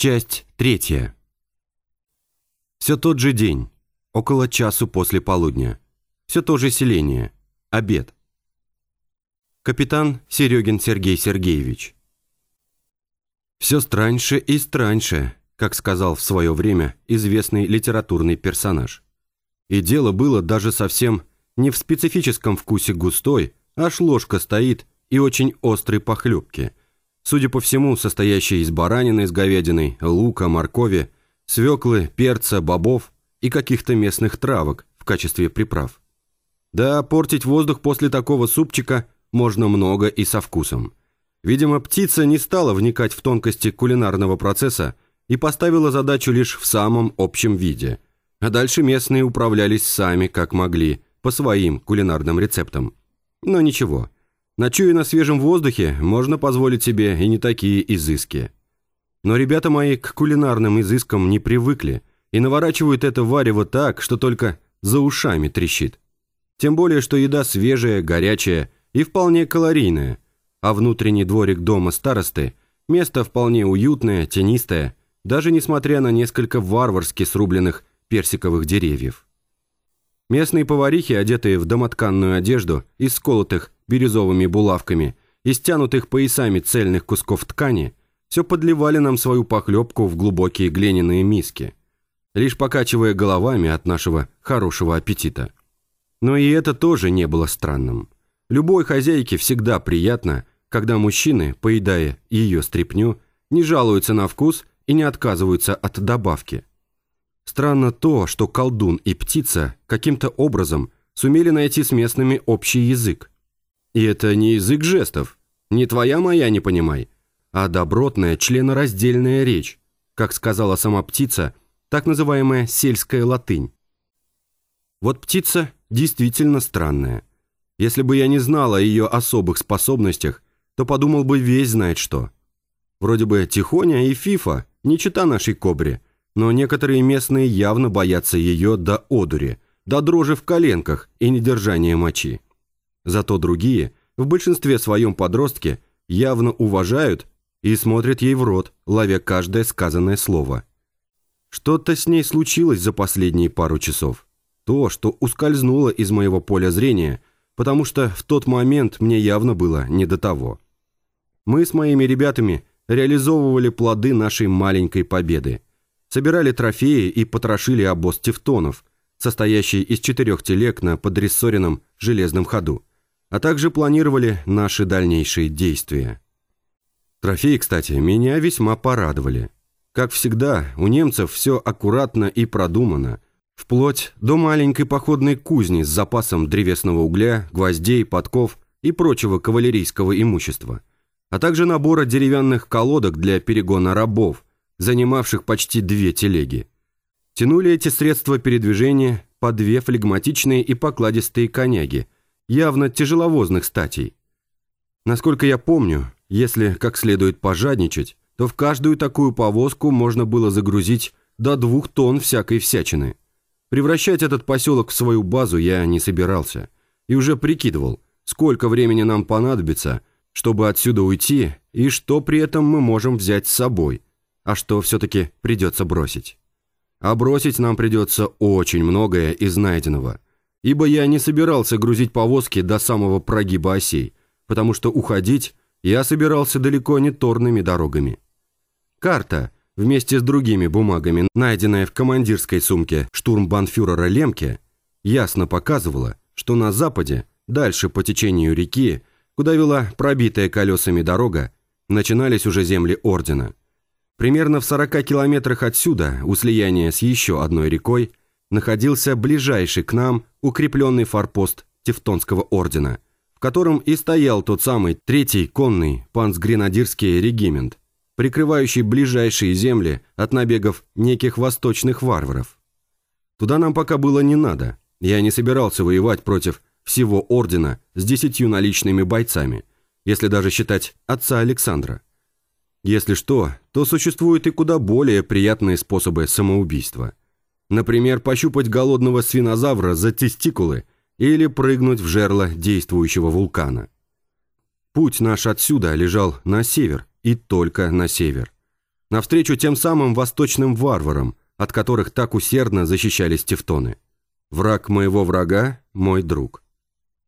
Часть третья. Все тот же день, около часу после полудня. Все то же селение. Обед. Капитан Серегин Сергей Сергеевич. Все страньше и страньше, как сказал в свое время известный литературный персонаж. И дело было даже совсем не в специфическом вкусе густой, аж ложка стоит и очень острой похлебки, судя по всему, состоящей из баранины с говядиной, лука, моркови, свеклы, перца, бобов и каких-то местных травок в качестве приправ. Да, портить воздух после такого супчика можно много и со вкусом. Видимо, птица не стала вникать в тонкости кулинарного процесса и поставила задачу лишь в самом общем виде. А дальше местные управлялись сами, как могли, по своим кулинарным рецептам. Но ничего, ночуя на свежем воздухе, можно позволить себе и не такие изыски. Но ребята мои к кулинарным изыскам не привыкли и наворачивают это варево так, что только за ушами трещит. Тем более, что еда свежая, горячая и вполне калорийная, а внутренний дворик дома старосты – место вполне уютное, тенистое, даже несмотря на несколько варварски срубленных персиковых деревьев. Местные поварихи, одетые в домотканную одежду из сколотых бирюзовыми булавками и стянутых поясами цельных кусков ткани, все подливали нам свою похлебку в глубокие глиняные миски, лишь покачивая головами от нашего хорошего аппетита. Но и это тоже не было странным. Любой хозяйке всегда приятно, когда мужчины, поедая ее стряпню, не жалуются на вкус и не отказываются от добавки. Странно то, что колдун и птица каким-то образом сумели найти с местными общий язык. И это не язык жестов, не твоя моя, не понимай, а добротная членораздельная речь, как сказала сама птица, так называемая сельская латынь. Вот птица действительно странная. Если бы я не знал о ее особых способностях, то подумал бы весь знает что. Вроде бы Тихоня и Фифа, не чита нашей кобре – но некоторые местные явно боятся ее до одури, до дрожи в коленках и недержания мочи. Зато другие, в большинстве своем подростки, явно уважают и смотрят ей в рот, ловя каждое сказанное слово. Что-то с ней случилось за последние пару часов. То, что ускользнуло из моего поля зрения, потому что в тот момент мне явно было не до того. Мы с моими ребятами реализовывали плоды нашей маленькой победы – собирали трофеи и потрошили обоз тевтонов, состоящий из четырех телег на подрессоренном железном ходу, а также планировали наши дальнейшие действия. Трофеи, кстати, меня весьма порадовали. Как всегда, у немцев все аккуратно и продумано, вплоть до маленькой походной кузни с запасом древесного угля, гвоздей, подков и прочего кавалерийского имущества, а также набора деревянных колодок для перегона рабов, занимавших почти две телеги. Тянули эти средства передвижения по две флегматичные и покладистые коняги, явно тяжеловозных статей. Насколько я помню, если как следует пожадничать, то в каждую такую повозку можно было загрузить до двух тонн всякой всячины. Превращать этот поселок в свою базу я не собирался и уже прикидывал, сколько времени нам понадобится, чтобы отсюда уйти и что при этом мы можем взять с собой – а что все-таки придется бросить. А бросить нам придется очень многое из найденного, ибо я не собирался грузить повозки до самого прогиба осей, потому что уходить я собирался далеко не торными дорогами. Карта, вместе с другими бумагами, найденная в командирской сумке штурмбанфюрера Лемке, ясно показывала, что на западе, дальше по течению реки, куда вела пробитая колесами дорога, начинались уже земли Ордена – Примерно в 40 километрах отсюда, у слияния с еще одной рекой, находился ближайший к нам укрепленный форпост Тевтонского ордена, в котором и стоял тот самый третий конный панцгренадирский регимент, прикрывающий ближайшие земли от набегов неких восточных варваров. Туда нам пока было не надо. Я не собирался воевать против всего ордена с десятью наличными бойцами, если даже считать отца Александра. Если что, то существуют и куда более приятные способы самоубийства. Например, пощупать голодного свинозавра за тестикулы или прыгнуть в жерло действующего вулкана. Путь наш отсюда лежал на север и только на север. навстречу тем самым восточным варварам, от которых так усердно защищались тевтоны. Враг моего врага – мой друг.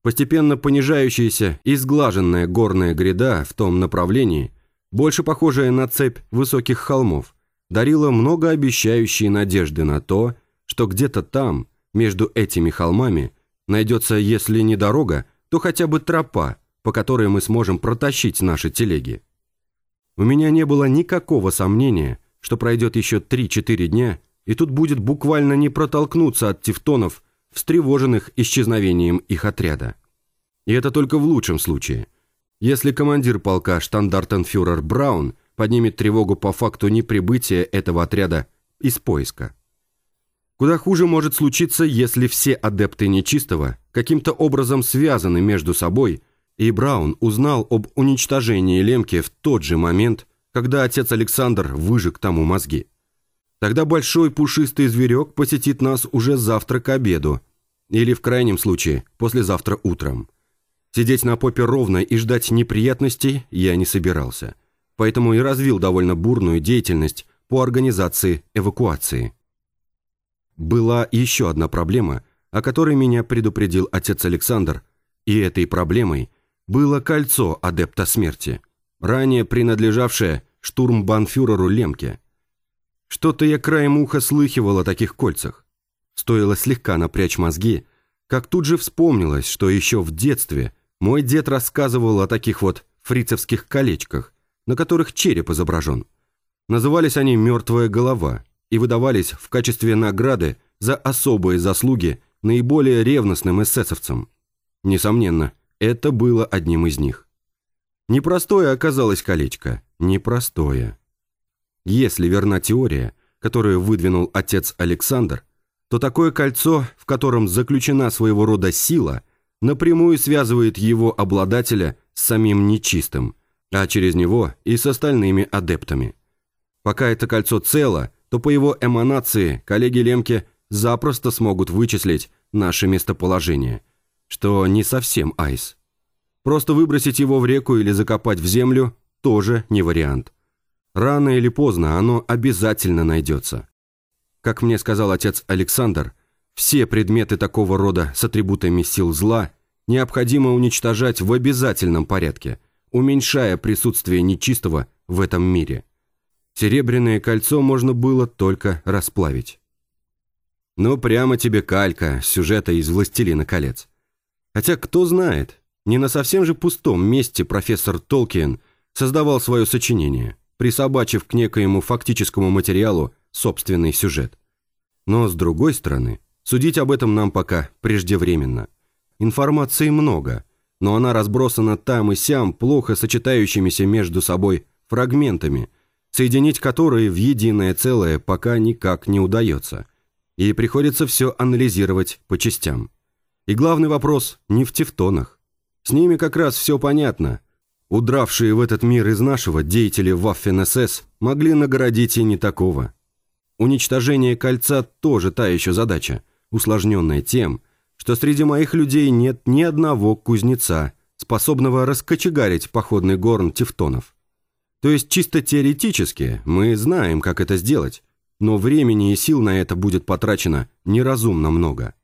Постепенно понижающаяся и сглаженная горная гряда в том направлении, больше похожая на цепь высоких холмов, дарила многообещающие надежды на то, что где-то там, между этими холмами, найдется, если не дорога, то хотя бы тропа, по которой мы сможем протащить наши телеги. У меня не было никакого сомнения, что пройдет еще 3-4 дня, и тут будет буквально не протолкнуться от тевтонов, встревоженных исчезновением их отряда. И это только в лучшем случае. Если командир полка штандартенфюрер Браун поднимет тревогу по факту неприбытия этого отряда из поиска. Куда хуже может случиться, если все адепты нечистого каким-то образом связаны между собой, и Браун узнал об уничтожении Лемки в тот же момент, когда отец Александр выжег тому мозги. Тогда большой пушистый зверек посетит нас уже завтра к обеду, или в крайнем случае послезавтра утром. Сидеть на попе ровно и ждать неприятностей я не собирался, поэтому и развил довольно бурную деятельность по организации эвакуации. Была еще одна проблема, о которой меня предупредил отец Александр, и этой проблемой было кольцо адепта смерти, ранее принадлежавшее штурмбанфюреру Лемке. Что-то я краем уха слыхивал о таких кольцах. Стоило слегка напрячь мозги, как тут же вспомнилось, что еще в детстве мой дед рассказывал о таких вот фрицевских колечках, на которых череп изображен. Назывались они «мертвая голова», и выдавались в качестве награды за особые заслуги наиболее ревностным эсэсовцам. Несомненно, это было одним из них. Непростое оказалось колечко, непростое. Если верна теория, которую выдвинул отец Александр, то такое кольцо, в котором заключена своего рода сила, напрямую связывает его обладателя с самим нечистым, а через него и с остальными адептами. Пока это кольцо цело – то по его эманации коллеги Лемке запросто смогут вычислить наше местоположение, что не совсем айс. Просто выбросить его в реку или закопать в землю тоже не вариант. Рано или поздно оно обязательно найдется. Как мне сказал отец Александр, все предметы такого рода с атрибутами сил зла необходимо уничтожать в обязательном порядке, уменьшая присутствие нечистого в этом мире – Серебряное кольцо можно было только расплавить. Ну, прямо тебе калька сюжета из «Властелина колец». Хотя, кто знает, не на совсем же пустом месте профессор Толкиен создавал свое сочинение, присобачив к некоему фактическому материалу собственный сюжет. Но, с другой стороны, судить об этом нам пока преждевременно. Информации много, но она разбросана там и сям плохо сочетающимися между собой фрагментами – соединить которые в единое целое пока никак не удается, и приходится все анализировать по частям. И главный вопрос не в тевтонах. С ними как раз все понятно. Удравшие в этот мир из нашего деятели Waffen-СС могли наградить и не такого. Уничтожение кольца тоже та еще задача, усложненная тем, что среди моих людей нет ни одного кузнеца, способного раскочегарить походный горн тевтонов. То есть чисто теоретически мы знаем, как это сделать, но времени и сил на это будет потрачено неразумно много.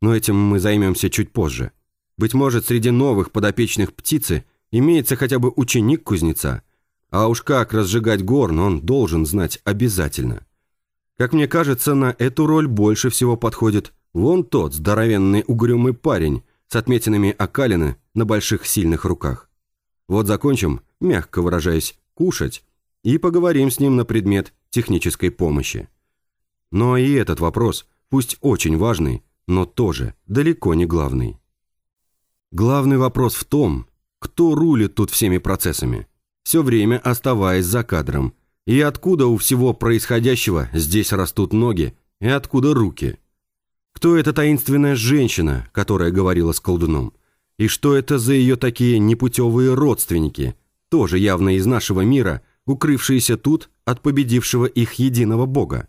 Но этим мы займемся чуть позже. Быть может, среди новых подопечных птицы имеется хотя бы ученик кузнеца, а уж как разжигать горн он должен знать обязательно. Как мне кажется, на эту роль больше всего подходит вон тот здоровенный угрюмый парень с отметинами окалины на больших сильных руках. Вот закончим, мягко выражаясь, кушать, и поговорим с ним на предмет технической помощи. Но и этот вопрос, пусть очень важный, но тоже далеко не главный. Главный вопрос в том, кто рулит тут всеми процессами, все время оставаясь за кадром, и откуда у всего происходящего здесь растут ноги, и откуда руки. Кто эта таинственная женщина, которая говорила с колдуном? И что это за ее такие непутевые родственники, тоже явно из нашего мира, укрывшиеся тут от победившего их единого бога?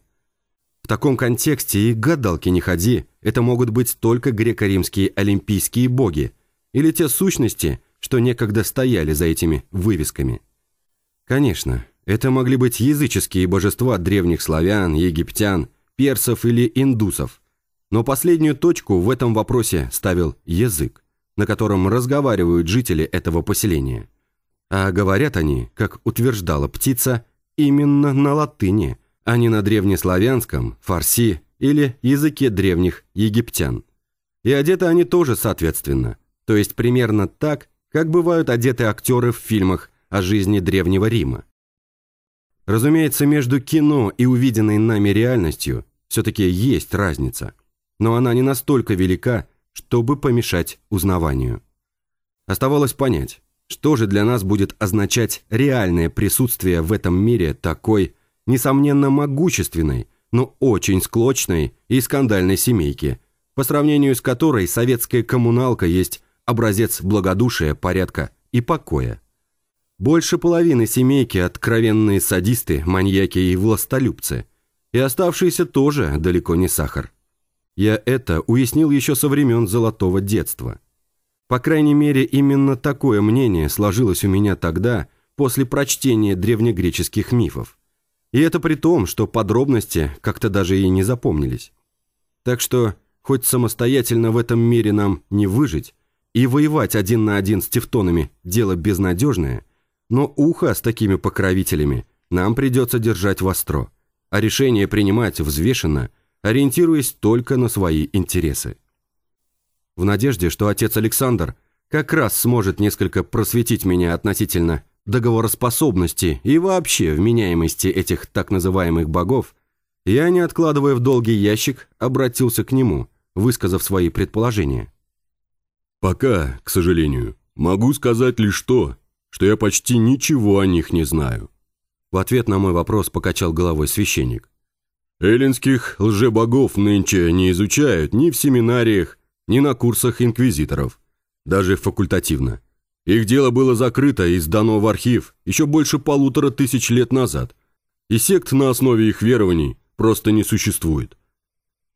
В таком контексте и гадалки не ходи, это могут быть только греко-римские олимпийские боги или те сущности, что некогда стояли за этими вывесками. Конечно, Это могли быть языческие божества древних славян, египтян, персов или индусов. Но последнюю точку в этом вопросе ставил язык, на котором разговаривают жители этого поселения. А говорят они, как утверждала птица, именно на латыни, а не на древнеславянском, фарси или языке древних египтян. И одеты они тоже соответственно, то есть примерно так, как бывают одеты актеры в фильмах о жизни Древнего Рима. Разумеется, между кино и увиденной нами реальностью все-таки есть разница, но она не настолько велика, чтобы помешать узнаванию. Оставалось понять, что же для нас будет означать реальное присутствие в этом мире такой, несомненно, могущественной, но очень склочной и скандальной семейки, по сравнению с которой советская коммуналка есть образец благодушия, порядка и покоя. Больше половины семейки – откровенные садисты, маньяки и властолюбцы. И оставшиеся тоже далеко не сахар. Я это уяснил еще со времен золотого детства. По крайней мере, именно такое мнение сложилось у меня тогда, после прочтения древнегреческих мифов. И это при том, что подробности как-то даже и не запомнились. Так что, хоть самостоятельно в этом мире нам не выжить, и воевать один на один с тевтонами – дело безнадежное – но ухо с такими покровителями нам придется держать востро, а решение принимать взвешенно, ориентируясь только на свои интересы. В надежде, что отец Александр как раз сможет несколько просветить меня относительно договороспособности и вообще вменяемости этих так называемых богов, я, не откладывая в долгий ящик, обратился к нему, высказав свои предположения. «Пока, к сожалению, могу сказать лишь то, что я почти ничего о них не знаю». В ответ на мой вопрос покачал головой священник. «Эллинских лжебогов нынче не изучают ни в семинариях, ни на курсах инквизиторов, даже факультативно. Их дело было закрыто и сдано в архив еще больше полутора тысяч лет назад, и сект на основе их верований просто не существует.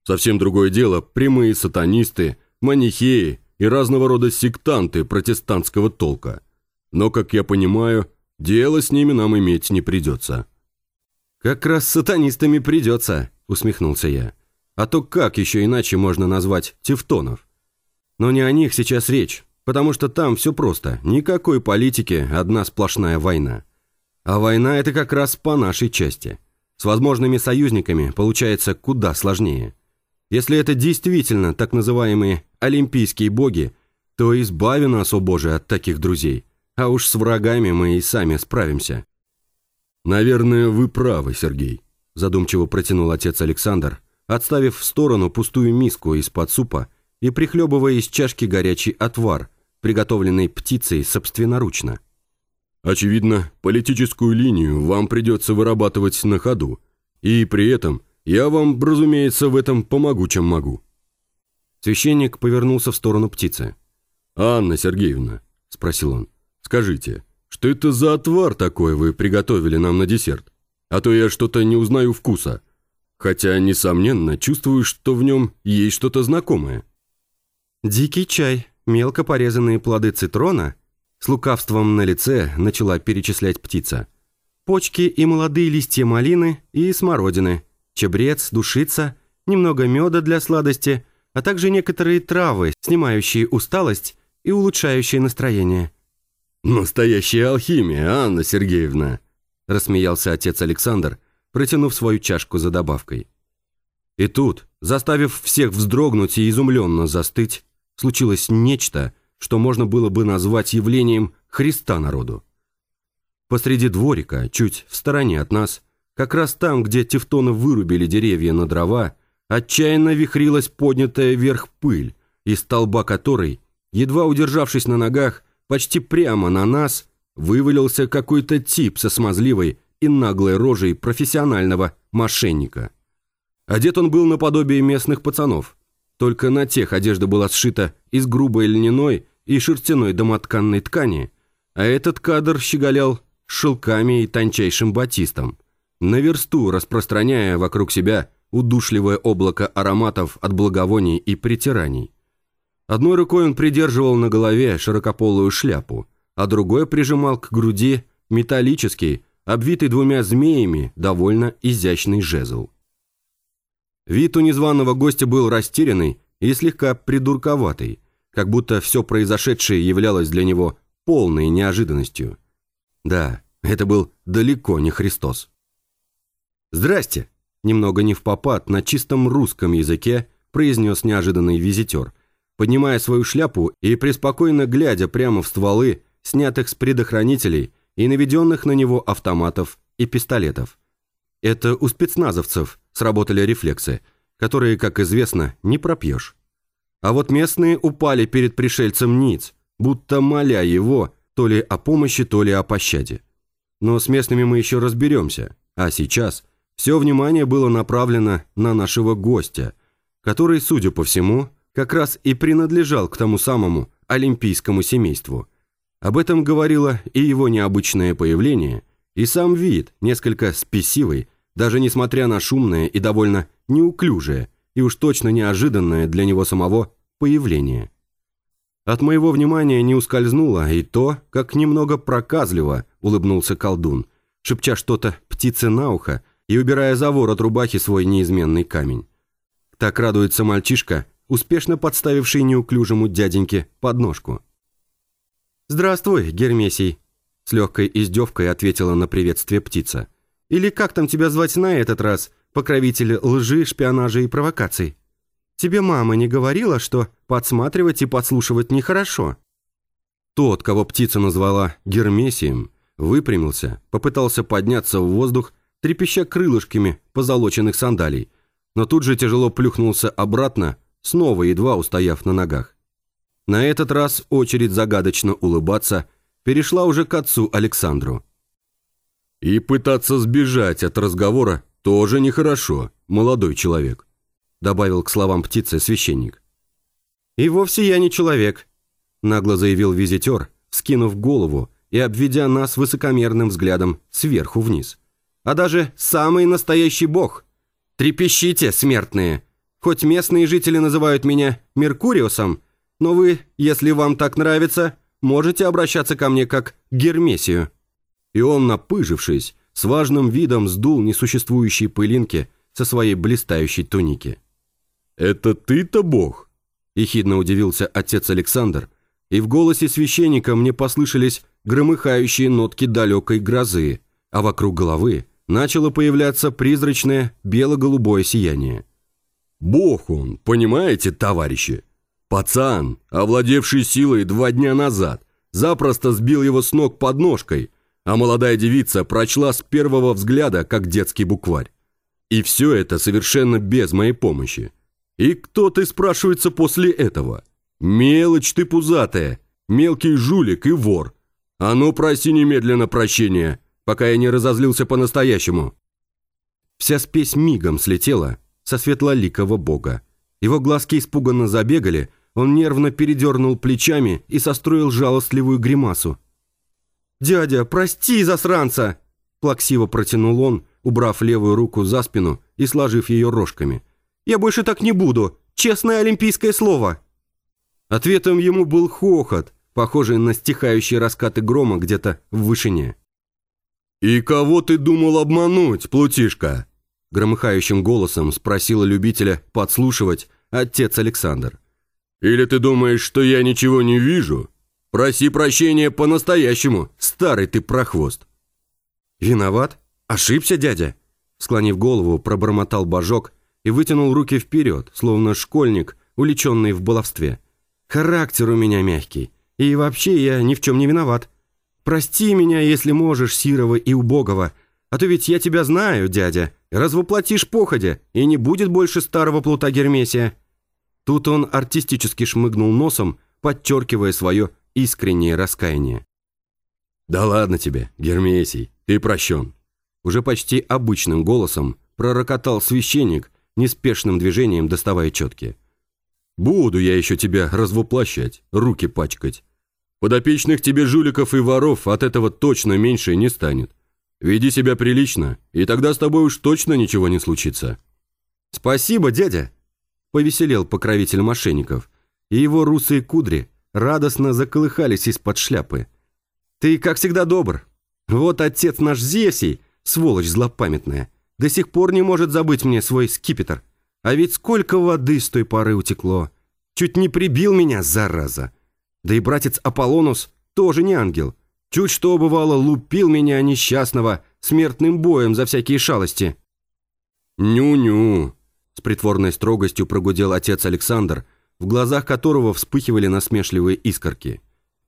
Совсем другое дело прямые сатанисты, манихеи и разного рода сектанты протестантского толка – но, как я понимаю, дело с ними нам иметь не придется». «Как раз с сатанистами придется», — усмехнулся я. «А то как еще иначе можно назвать тевтонов? Но не о них сейчас речь, потому что там все просто, никакой политики, одна сплошная война. А война — это как раз по нашей части. С возможными союзниками получается куда сложнее. Если это действительно так называемые олимпийские боги, то избави нас, о боже, от таких друзей. А уж с врагами мы и сами справимся». «Наверное, вы правы, Сергей», – задумчиво протянул отец Александр, отставив в сторону пустую миску из-под супа и прихлебывая из чашки горячий отвар, приготовленный птицей собственноручно. «Очевидно, политическую линию вам придется вырабатывать на ходу, и при этом я вам, разумеется, в этом помогу, чем могу». Священник повернулся в сторону птицы. «Анна Сергеевна», – спросил он, Скажите, что это за отвар такой вы приготовили нам на десерт? А то я что-то не узнаю вкуса. Хотя, несомненно, чувствую, что в нем есть что-то знакомое». «Дикий чай, мелко порезанные плоды цитрона», с лукавством на лице начала перечислять птица. «Почки и молодые листья малины и смородины, чебрец, душица, немного меда для сладости, а также некоторые травы, снимающие усталость и улучшающие настроение. «Настоящая алхимия, Анна Сергеевна!» – рассмеялся отец Александр, протянув свою чашку за добавкой. И тут, заставив всех вздрогнуть и изумленно застыть, случилось нечто, что можно было бы назвать явлением Христа народу. Посреди дворика, чуть в стороне от нас, как раз там, где тевтоны вырубили деревья на дрова, отчаянно вихрилась поднятая вверх пыль, из столба которой, едва удержавшись на ногах, почти прямо на нас вывалился какой-то тип со смазливой и наглой рожей профессионального мошенника. Одет он был наподобие местных пацанов, только на тех одежда была сшита из грубой льняной и шерстяной домотканной ткани, а этот кадр щеголял шелками и тончайшим батистом, на версту распространяя вокруг себя удушливое облако ароматов от благовоний и притираний. Одной рукой он придерживал на голове широкополую шляпу, а другой прижимал к груди металлический, обвитый двумя змеями, довольно изящный жезл. Вид у незваного гостя был растерянный и слегка придурковатый, как будто все произошедшее являлось для него полной неожиданностью. Да, это был далеко не Христос. «Здрасте!» Немного не в попад, на чистом русском языке произнес неожиданный визитер, поднимая свою шляпу и преспокойно глядя прямо в стволы, снятых с предохранителей и наведенных на него автоматов и пистолетов. Это у спецназовцев сработали рефлексы, которые, как известно, не пропьешь. А вот местные упали перед пришельцем ниц, будто моля его то ли о помощи, то ли о пощаде. Но с местными мы еще разберемся, а сейчас – все внимание было направлено на нашего гостя, который, судя по всему, как раз и принадлежал к тому самому олимпийскому семейству. Об этом говорило и его необычное появление, и сам вид, несколько спесивый, даже несмотря на шумное и довольно неуклюжее, и уж точно неожиданное для него самого появление. От моего внимания не ускользнуло и то, как немного проказливо улыбнулся колдун, шепча что-то птице на ухо, и убирая за ворот рубахи свой неизменный камень. Так радуется мальчишка, успешно подставивший неуклюжему дяденьке подножку. «Здравствуй, Гермесий», — с легкой издевкой ответила на приветствие птица. «Или как там тебя звать на этот раз, покровитель лжи, шпионажа и провокаций? Тебе мама не говорила, что подсматривать и подслушивать нехорошо?» Тот, кого птица назвала Гермесием, выпрямился, попытался подняться в воздух трепеща крылышками позолоченных сандалий, но тут же тяжело плюхнулся обратно, снова едва устояв на ногах. На этот раз очередь загадочно улыбаться перешла уже к отцу Александру. «И пытаться сбежать от разговора тоже нехорошо, молодой человек», добавил к словам птицы священник. «И вовсе я не человек», нагло заявил визитер, скинув голову и обведя нас высокомерным взглядом сверху вниз а даже самый настоящий бог. Трепещите, смертные. Хоть местные жители называют меня Меркуриусом, но вы, если вам так нравится, можете обращаться ко мне как к Гермесию». И он, напыжившись, с важным видом сдул несуществующие пылинки со своей блистающей туники. «Это ты-то бог?» – ехидно удивился отец Александр, и в голосе священника мне послышались громыхающие нотки далекой грозы, а вокруг головы начало появляться призрачное бело-голубое сияние. «Бог он, понимаете, товарищи? Пацан, овладевший силой два дня назад, запросто сбил его с ног подножкой, а молодая девица прочла с первого взгляда, как детский букварь. И все это совершенно без моей помощи. И кто ты, спрашивается, после этого? Мелочь ты пузатая, мелкий жулик и вор. А ну, проси немедленно прощения, пока я не разозлился по-настоящему. Вся спесь мигом слетела со светлоликого бога. Его глазки испуганно забегали, он нервно передернул плечами и состроил жалостливую гримасу. «Дядя, прости, засранца!» Плаксиво протянул он, убрав левую руку за спину и сложив ее рожками. «Я больше так не буду! Честное олимпийское слово!» Ответом ему был хохот, похожий на стихающие раскаты грома где-то в вышине. «И кого ты думал обмануть, Плутишка?» Громыхающим голосом спросила любителя подслушивать отец Александр. «Или ты думаешь, что я ничего не вижу? Проси прощения по-настоящему, старый ты прохвост!» «Виноват? Ошибся, дядя?» Склонив голову, пробормотал божок и вытянул руки вперед, словно школьник, уличенный в баловстве. «Характер у меня мягкий, и вообще я ни в чем не виноват. Прости меня, если можешь, Сирова и убогого, а то ведь я тебя знаю, дядя. Развоплотишь походя, и не будет больше старого плута Гермесия». Тут он артистически шмыгнул носом, подчеркивая свое искреннее раскаяние. «Да ладно тебе, Гермесий, ты прощен». Уже почти обычным голосом пророкотал священник, неспешным движением доставая четки. «Буду я еще тебя развоплощать, руки пачкать. Подопечных тебе жуликов и воров от этого точно меньше не станет. Веди себя прилично, и тогда с тобой уж точно ничего не случится». «Спасибо, дядя!» – повеселел покровитель мошенников, и его русые кудри радостно заколыхались из-под шляпы. «Ты, как всегда, добр. Вот отец наш Зевсий, сволочь злопамятная, до сих пор не может забыть мне свой скипетр. А ведь сколько воды с той поры утекло. Чуть не прибил меня, зараза. Да и братец Аполлонус тоже не ангел. Чуть что бывало, лупил меня несчастного смертным боем за всякие шалости. «Ню-ню», — с притворной строгостью прогудел отец Александр, в глазах которого вспыхивали насмешливые искорки.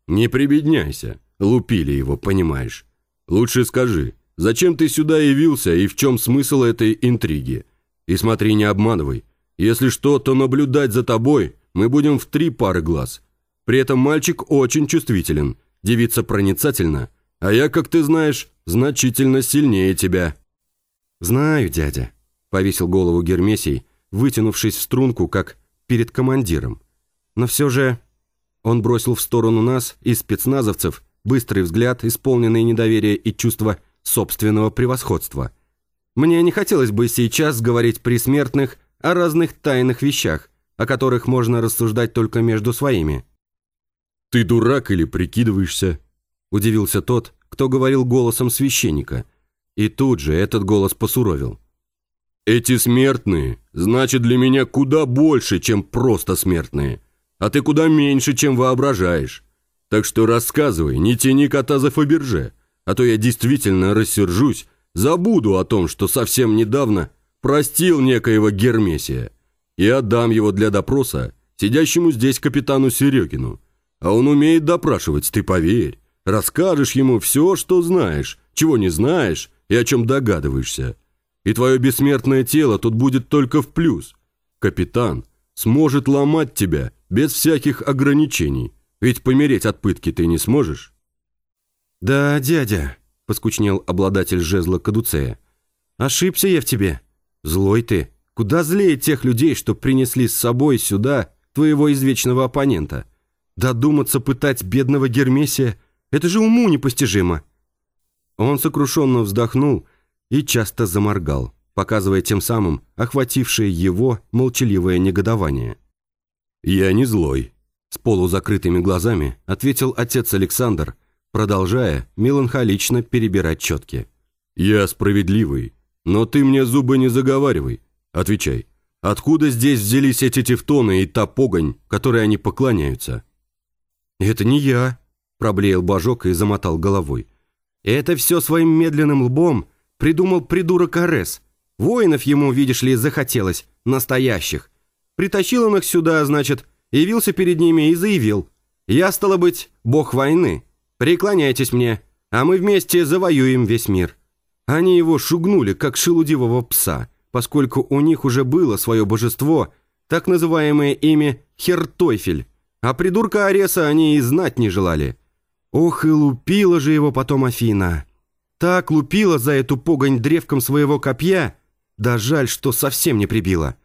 «Не прибедняйся, лупили его, понимаешь. Лучше скажи, зачем ты сюда явился и в чем смысл этой интриги? И смотри, не обманывай. Если что, то наблюдать за тобой мы будем в три пары глаз. При этом мальчик очень чувствителен, девица проницательна, а я, как ты знаешь, значительно сильнее тебя». «Знаю, дядя», — повесил голову Гермесий, вытянувшись в струнку, как перед командиром. «Но все же...» Он бросил в сторону нас и спецназовцев быстрый взгляд, исполненный недоверия и чувства собственного превосходства. Мне не хотелось бы сейчас говорить при смертных о разных тайных вещах, о которых можно рассуждать только между своими. «Ты дурак или прикидываешься?» – удивился тот, кто говорил голосом священника. И тут же этот голос посуровил. «Эти смертные, значит, для меня куда больше, чем просто смертные а ты куда меньше, чем воображаешь. Так что рассказывай, не тяни кота за Фаберже, а то я действительно рассержусь, забуду о том, что совсем недавно простил некоего Гермесия и отдам его для допроса сидящему здесь капитану Серегину. А он умеет допрашивать, ты поверь. Расскажешь ему все, что знаешь, чего не знаешь и о чем догадываешься. И твое бессмертное тело тут будет только в плюс. Капитан сможет ломать тебя без всяких ограничений. Ведь помереть от пытки ты не сможешь». «Да, дядя», — поскучнел обладатель жезла Кадуцея. «Ошибся я в тебе. Злой ты. Куда злее тех людей, что принесли с собой сюда твоего извечного оппонента. Додуматься пытать бедного Гермесия — это же уму непостижимо». Он сокрушенно вздохнул и часто заморгал, показывая тем самым охватившее его молчаливое негодование. «Я не злой», – с полузакрытыми глазами ответил отец Александр, продолжая меланхолично перебирать четки. «Я справедливый, но ты мне зубы не заговаривай. Отвечай, откуда здесь взялись эти тевтоны и та погонь, которой они поклоняются?» «Это не я», – проблеял Божок и замотал головой. «Это все своим медленным лбом придумал придурок Арес. Воинов ему, видишь ли, захотелось, настоящих. Притащил он их сюда, значит, явился перед ними и заявил. «Я, стало быть, бог войны. Преклоняйтесь мне, а мы вместе завоюем весь мир». Они его шугнули, как шелудивого пса, поскольку у них уже было свое божество, так называемое ими Хертойфель, а придурка Ареса они и знать не желали. Ох, и лупила же его потом Афина. Так лупила за эту погонь древком своего копья, да жаль, что совсем не прибила.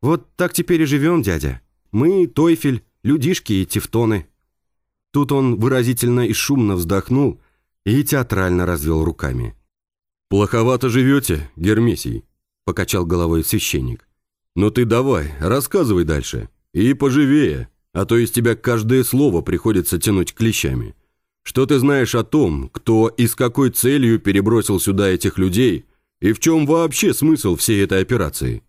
Вот так теперь и живем, дядя. Мы, Тойфель, людишки и тевтоны». Тут он выразительно и шумно вздохнул и театрально развел руками. «Плоховато живете, Гермесий», – покачал головой священник. «Но ты давай, рассказывай дальше. И поживее, а то из тебя каждое слово приходится тянуть клещами. Что ты знаешь о том, кто и с какой целью перебросил сюда этих людей, и в чем вообще смысл всей этой операции?»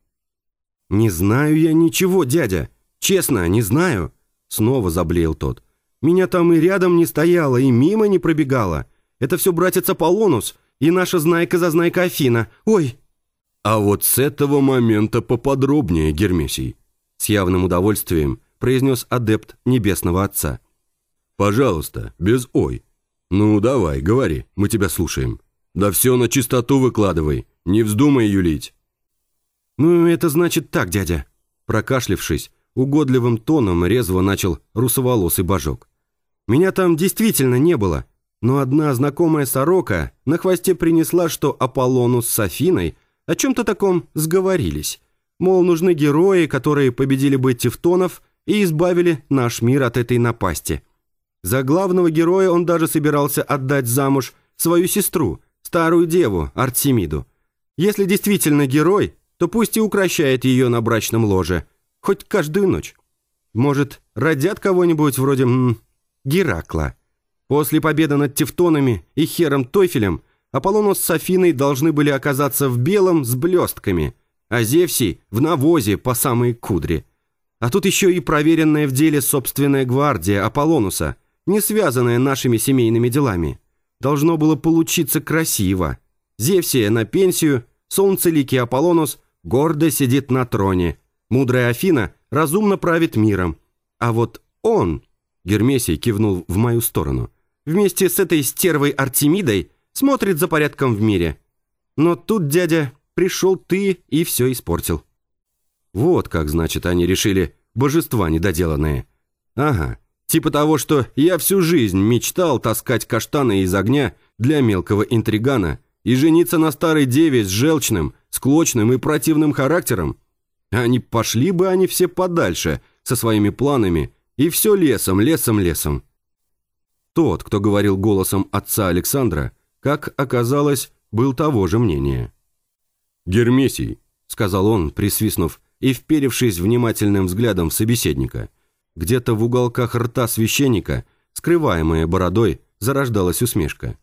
«Не знаю я ничего, дядя. Честно, не знаю». Снова заблеял тот. «Меня там и рядом не стояло, и мимо не пробегала. Это все братец Аполлонус и наша знайка-зазнайка Афина. Ой!» «А вот с этого момента поподробнее, Гермесий», с явным удовольствием произнес адепт Небесного Отца. «Пожалуйста, без «ой». Ну, давай, говори, мы тебя слушаем. Да все на чистоту выкладывай, не вздумай юлить». «Ну, это значит так, дядя». Прокашлившись, угодливым тоном резво начал русоволосый божок. «Меня там действительно не было, но одна знакомая сорока на хвосте принесла, что Аполлону с Софиной о чем-то таком сговорились. Мол, нужны герои, которые победили бы тевтонов и избавили наш мир от этой напасти. За главного героя он даже собирался отдать замуж свою сестру, старую деву, Артемиду. Если действительно герой, то пусть и укращает ее на брачном ложе. Хоть каждую ночь. Может, родят кого-нибудь вроде м, Геракла. После победы над Тевтонами и Хером Тойфелем Аполлонус с Афиной должны были оказаться в белом с блестками, а Зевсий в навозе по самые кудри. А тут еще и проверенная в деле собственная гвардия Аполлонуса, не связанная нашими семейными делами. Должно было получиться красиво. Зевсия на пенсию, солнцеликий Аполлонус гордо сидит на троне, мудрая Афина разумно правит миром. А вот он, Гермесий кивнул в мою сторону, вместе с этой стервой Артемидой смотрит за порядком в мире. Но тут, дядя, пришел ты и все испортил. Вот как, значит, они решили божества недоделанные. Ага, типа того, что я всю жизнь мечтал таскать каштаны из огня для мелкого интригана и жениться на старой деве с желчным, склочным и противным характером. Не пошли бы они все подальше со своими планами и все лесом, лесом, лесом. Тот, кто говорил голосом отца Александра, как оказалось, был того же мнения. «Гермесий», — сказал он, присвистнув и вперевшись внимательным взглядом в собеседника. Где-то в уголках рта священника, скрываемая бородой, зарождалась усмешка.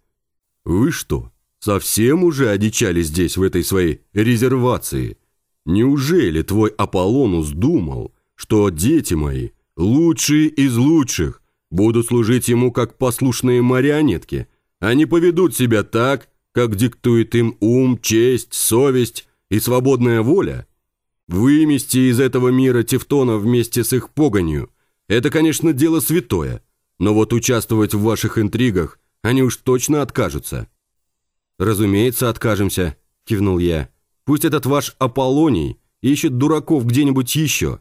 «Вы что, совсем уже одичали здесь, в этой своей резервации? Неужели твой Аполлонус думал, что дети мои, лучшие из лучших, будут служить ему как послушные марионетки, они поведут себя так, как диктует им ум, честь, совесть и свободная воля. Вымести из этого мира Тевтона вместе с их погонью – это, конечно, дело святое, но вот участвовать в ваших интригах они уж точно откажутся». «Разумеется, откажемся», – кивнул я. «Пусть этот ваш Аполлоний ищет дураков где-нибудь еще».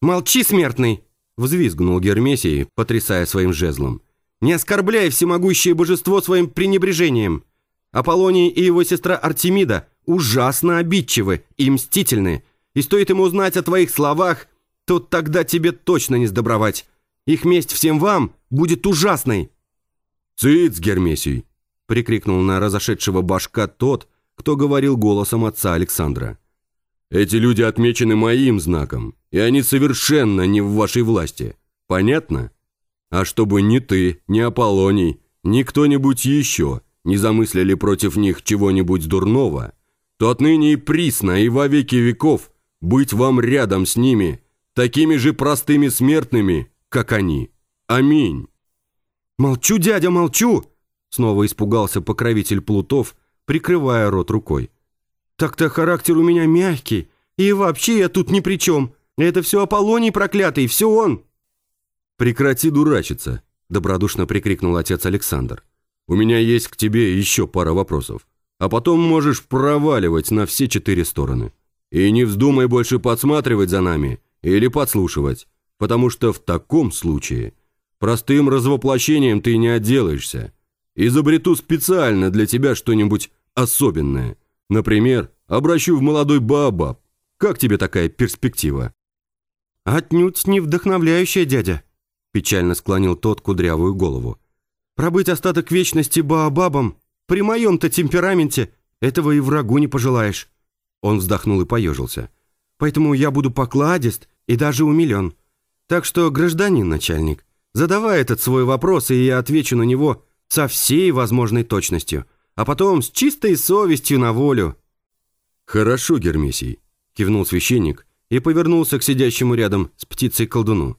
«Молчи, смертный!» – взвизгнул Гермесий, потрясая своим жезлом. Не оскорбляй всемогущее божество своим пренебрежением. Аполлоний и его сестра Артемида ужасно обидчивы и мстительны, и стоит ему узнать о твоих словах, то тогда тебе точно не сдобровать. Их месть всем вам будет ужасной». «Цыц, Гермесий!» — прикрикнул на разошедшего башка тот, кто говорил голосом отца Александра. «Эти люди отмечены моим знаком, и они совершенно не в вашей власти. Понятно?» А чтобы ни ты, ни Аполлоний, ни кто-нибудь еще не замыслили против них чего-нибудь дурного, то отныне и присно, и во веки веков быть вам рядом с ними, такими же простыми смертными, как они. Аминь. «Молчу, дядя, молчу!» Снова испугался покровитель плутов, прикрывая рот рукой. «Так-то характер у меня мягкий, и вообще я тут ни при чем. Это все Аполлоний проклятый, все он!» «Прекрати дурачиться», – добродушно прикрикнул отец Александр. «У меня есть к тебе еще пара вопросов, а потом можешь проваливать на все четыре стороны. И не вздумай больше подсматривать за нами или подслушивать, потому что в таком случае простым развоплощением ты не отделаешься. Изобрету специально для тебя что-нибудь особенное. Например, обращу в молодой баобаб. Как тебе такая перспектива?» «Отнюдь не вдохновляющая, дядя», Печально склонил тот кудрявую голову. «Пробыть остаток вечности Баобабом? При моем-то темпераменте этого и врагу не пожелаешь». Он вздохнул и поежился. «Поэтому я буду покладист и даже умилен. Так что, гражданин начальник, задавай этот свой вопрос, и я отвечу на него со всей возможной точностью, а потом с чистой совестью на волю». «Хорошо, Гермесий», — кивнул священник и повернулся к сидящему рядом с птицей-колдуну.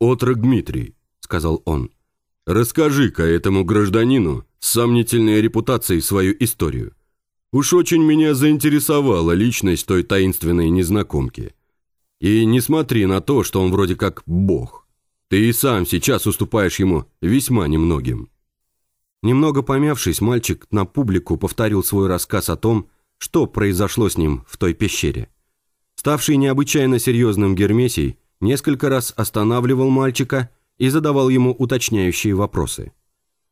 «Отрок Дмитрий», — сказал он, — «расскажи-ка этому гражданину с сомнительной репутацией свою историю. Уж очень меня заинтересовала личность той таинственной незнакомки. И не смотри на то, что он вроде как бог. Ты и сам сейчас уступаешь ему весьма немногим». Немного помявшись, мальчик на публику повторил свой рассказ о том, что произошло с ним в той пещере. Ставший необычайно серьезным Гермесий несколько раз останавливал мальчика и задавал ему уточняющие вопросы.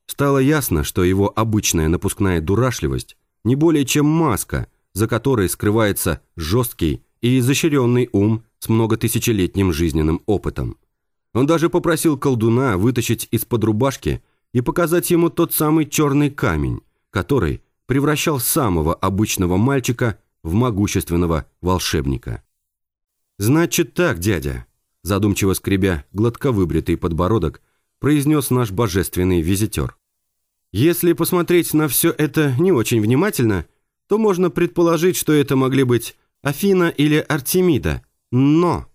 Стало ясно, что его обычная напускная дурашливость не более чем маска, за которой скрывается жесткий и изощренный ум с многотысячелетним жизненным опытом. Он даже попросил колдуна вытащить из-под рубашки и показать ему тот самый черный камень, который превращал самого обычного мальчика в могущественного волшебника. «Значит так, дядя», задумчиво скребя гладковыбритый подбородок, произнес наш божественный визитер. Если посмотреть на все это не очень внимательно, то можно предположить, что это могли быть Афина или Артемида. Но...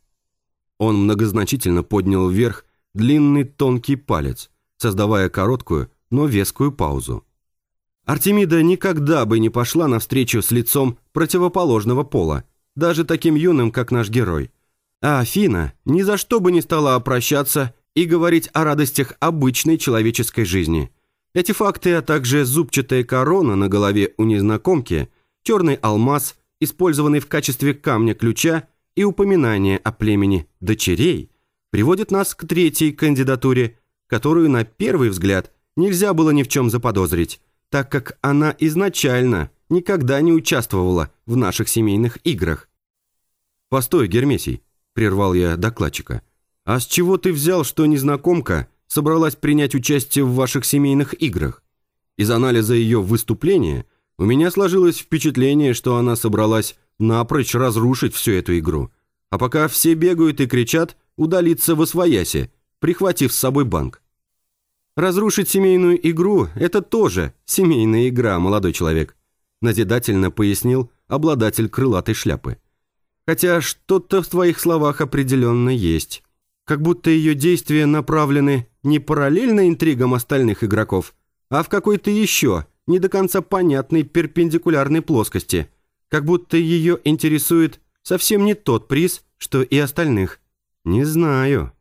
Он многозначительно поднял вверх длинный тонкий палец, создавая короткую, но вескую паузу. Артемида никогда бы не пошла навстречу с лицом противоположного пола, даже таким юным, как наш герой. А Афина ни за что бы не стала опрощаться и говорить о радостях обычной человеческой жизни. Эти факты, а также зубчатая корона на голове у незнакомки, черный алмаз, использованный в качестве камня-ключа и упоминание о племени дочерей, приводят нас к третьей кандидатуре, которую на первый взгляд нельзя было ни в чем заподозрить, так как она изначально никогда не участвовала в наших семейных играх. «Постой, Гермесий», – прервал я докладчика. «А с чего ты взял, что незнакомка собралась принять участие в ваших семейных играх? Из анализа ее выступления у меня сложилось впечатление, что она собралась напрочь разрушить всю эту игру. А пока все бегают и кричат, удалиться в освояси, прихватив с собой банк. Разрушить семейную игру – это тоже семейная игра, молодой человек назидательно пояснил обладатель крылатой шляпы. Хотя что-то в твоих словах определенно есть. Как будто ее действия направлены не параллельно интригам остальных игроков, а в какой-то еще, не до конца понятной перпендикулярной плоскости. Как будто ее интересует совсем не тот приз, что и остальных. Не знаю.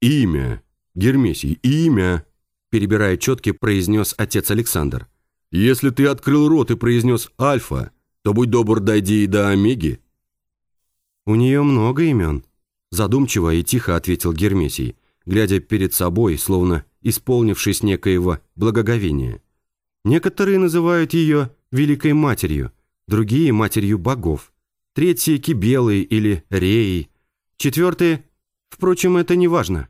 «Имя. Гермесий, имя», перебирая четки, произнес отец Александр. Если ты открыл рот и произнес «Альфа», то будь добр, дойди и до Омеги». «У нее много имен», – задумчиво и тихо ответил Гермесий, глядя перед собой, словно исполнившись некоего благоговения. «Некоторые называют ее Великой Матерью, другие – Матерью Богов, третьи – Кибелой или Реей, четвертые – впрочем, это не важно.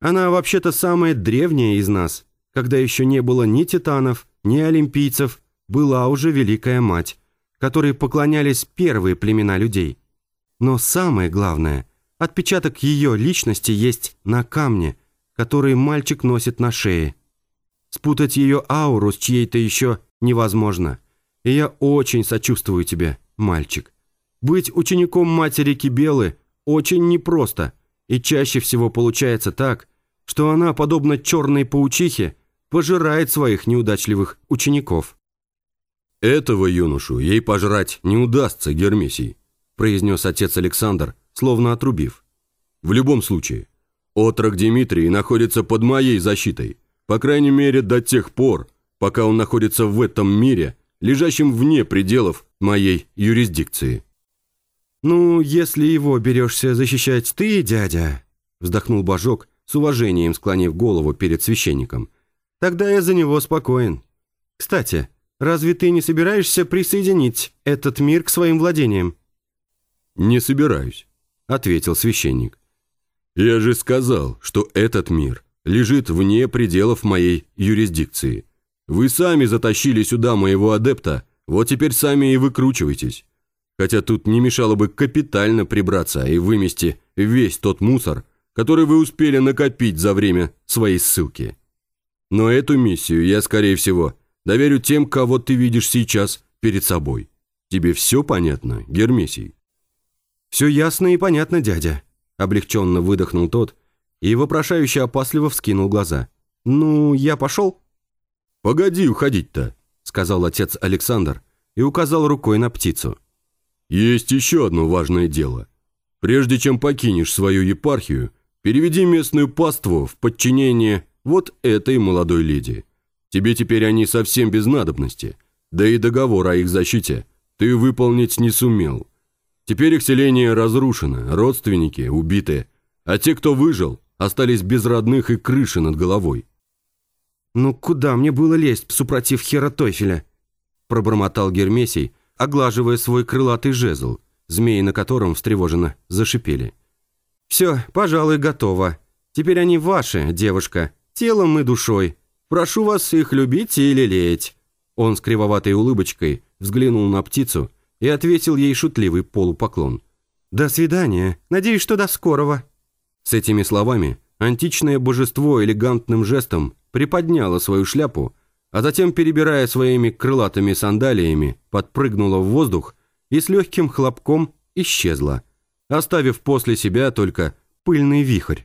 Она вообще-то самая древняя из нас, когда еще не было ни титанов, ни олимпийцев, была уже Великая Мать, которой поклонялись первые племена людей. Но самое главное, отпечаток ее личности есть на камне, который мальчик носит на шее. Спутать ее ауру с чьей-то еще невозможно. И я очень сочувствую тебе, мальчик. Быть учеником матери Кибелы очень непросто, и чаще всего получается так, что она, подобно черной паучихе, пожирает своих неудачливых учеников. «Этого юношу ей пожрать не удастся, Гермесий», произнес отец Александр, словно отрубив. «В любом случае, отрок Дмитрий находится под моей защитой, по крайней мере до тех пор, пока он находится в этом мире, лежащем вне пределов моей юрисдикции». «Ну, если его берешься защищать ты, дядя», вздохнул Божок, с уважением склонив голову перед священником – Тогда я за него спокоен. Кстати, разве ты не собираешься присоединить этот мир к своим владениям?» «Не собираюсь», — ответил священник. «Я же сказал, что этот мир лежит вне пределов моей юрисдикции. Вы сами затащили сюда моего адепта, вот теперь сами и выкручивайтесь. Хотя тут не мешало бы капитально прибраться и вымести весь тот мусор, который вы успели накопить за время своей ссылки». Но эту миссию я, скорее всего, доверю тем, кого ты видишь сейчас перед собой. Тебе все понятно, Гермесий?» «Все ясно и понятно, дядя», — облегченно выдохнул тот и вопрошающе опасливо вскинул глаза. «Ну, я пошел?» «Погоди уходить-то», — сказал отец Александр и указал рукой на птицу. «Есть еще одно важное дело. Прежде чем покинешь свою епархию, переведи местную паству в подчинение вот этой молодой леди. Тебе теперь они совсем без надобности, да и договор о их защите ты выполнить не сумел. Теперь их селение разрушено, родственники убиты, а те, кто выжил, остались без родных и крыши над головой. «Ну куда мне было лезть, супротив Херотойфеля?» пробормотал Гермесий, оглаживая свой крылатый жезл, змеи на котором встревоженно зашипели. «Все, пожалуй, готово. Теперь они ваши, девушка, телом и душой. Прошу вас их любить и лелеять». Он с кривоватой улыбочкой взглянул на птицу и ответил ей шутливый полупоклон. «До свидания. Надеюсь, что до скорого». С этими словами античное божество элегантным жестом приподняло свою шляпу, а затем, перебирая своими крылатыми сандалиями, подпрыгнуло в воздух и с легким хлопком исчезло, оставив после себя только пыльный вихрь.